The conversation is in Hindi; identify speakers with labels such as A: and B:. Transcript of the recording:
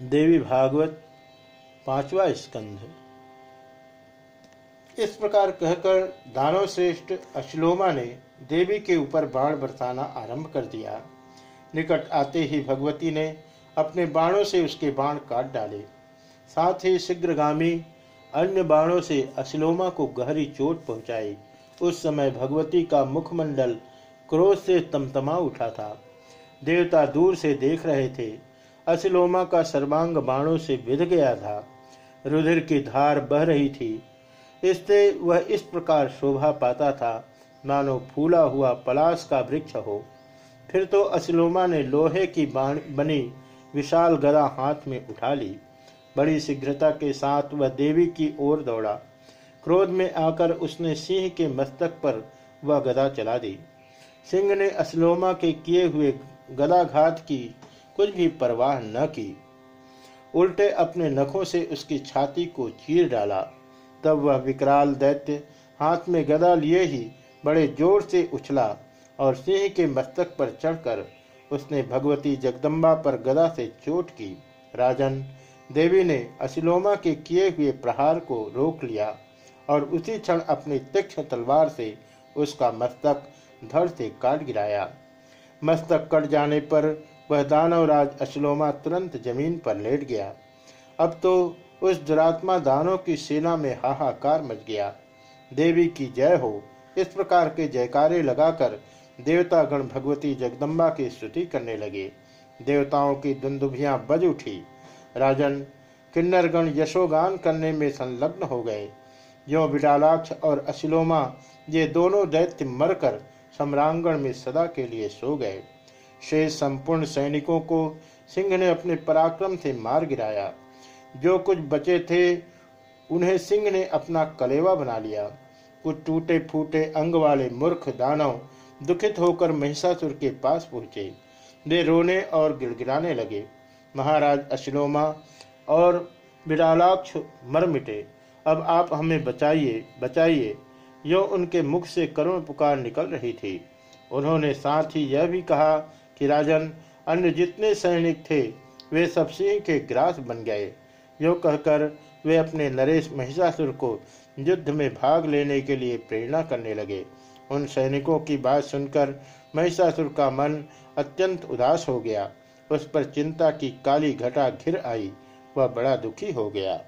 A: देवी भागवत पांचवा स्कंध। इस प्रकार कहकर दानव श्रेष्ठ अश्लोमा ने देवी के ऊपर बाण बरसाना आरंभ कर दिया। निकट आते ही भगवती ने अपने बाणों से उसके बाण काट डाले। साथ ही शीघ्रगामी अन्य बाणों से अश्लोमा को गहरी चोट पहुंचाई। उस समय भगवती का मुखमंडल क्रोध से तमतमा उठा था। देवता दूर से देख रहे थे असिलोमा का सर्वांग बाणों से विध गया था। रुधिर की धार बह रही थी। इससे वह इस प्रकार शोभा पाता था, मानो फूला हुआ पलाश का वृक्ष हो। फिर तो असिलोमा ने लोहे की बाण बनी विशाल गदा हाथ में उठा ली। बड़ी शीघ्रता के साथ वह देवी की ओर दौड़ा। क्रोध में आकर उसने सिंह के मस्तक पर वह गदा चला दी। सिंह ने असलोमा के किए हुए गदाघात की कुछ भी परवाह न की। उल्टे अपने नखों से उसकी छाती को चीर डाला। तब वह विकराल दैत्य हाथ में गदा लिए ही बड़े ज़ोर से उछला और सिंह के मस्तक पर चढ़कर उसने भगवती जगदम्बा पर गदा से चोट की। राजन, देवी ने असिलोमा के किए हुए प्रहार को रोक लिया और उसी क्षण अपनी तीक्ष्ण तलवार से उसका मस्तक धड़ से काट गिराया। मस्तक कट जाने पर वह दानवराज अश्लोमा तुरंत ज़मीन पर लेट गया। अब तो उस दुरात्मा दानों की सेना में हाहाकार मच गया। देवी की जय हो। इस प्रकार के जयकारे लगाकर देवतागण भगवती जगदम्बा की स्तुति करने लगे। देवताओं की दुंदुभियाँ बज उठी। राजन, किन्नरगण यशोगान करने में संलग्न हो गए। यो विडालाक्ष और अशिलोमा, ये दोनों दैत्य मरकर सम्रांगण में सदा के लिए सो गए। शेष संपूर्ण सैनिकों को सिंह ने अपने पराक्रम से मार गिराया। जो कुछ बचे थे, उन्हें सिंह ने अपना कलेवा बना लिया। कुछ टूटे फूटे अंग वाले मूर्ख दानव दुखित होकर महिषासुर के पास पहुँचे। वे रोने और गिड़गिड़ाने लगे। महाराज अशिलोमा और बिड़ालाक्ष मर मिटे। अब आप हमें बचाइए बचाइए। यो उनके मुख से करुण पुकार निकल रही थी। उन्होंने साथ ही यह भी कहा कि राजन अन्य जितने सैनिक थे, वे सब सिंह के ग्रास बन गए। यो कहकर वे अपने नरेश महिषासुर को युद्ध में भाग लेने के लिए प्रेरणा करने लगे। उन सैनिकों की बात सुनकर महिषासुर का मन अत्यंत उदास हो गया। उस पर चिंता की काली घटा घिर आई। वह बड़ा दुखी हो गया।